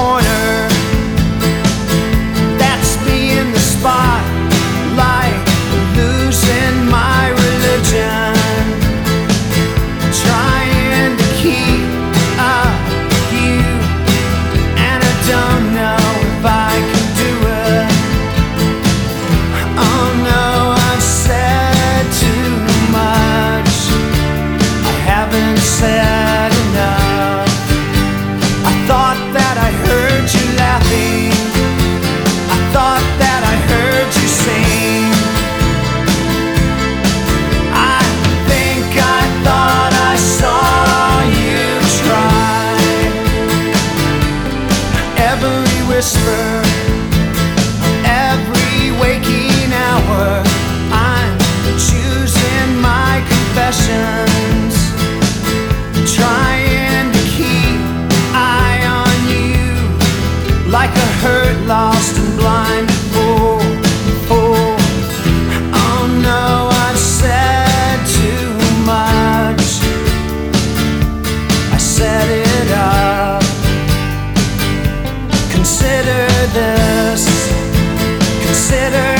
corner. every whisper. consider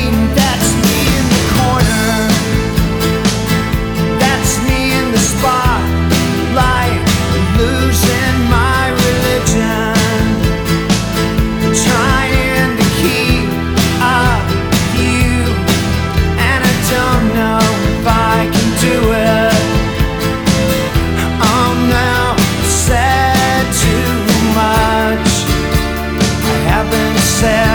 myself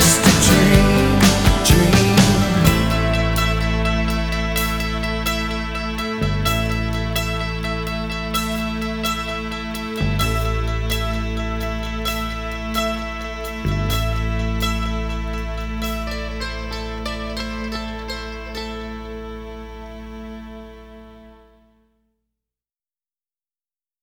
just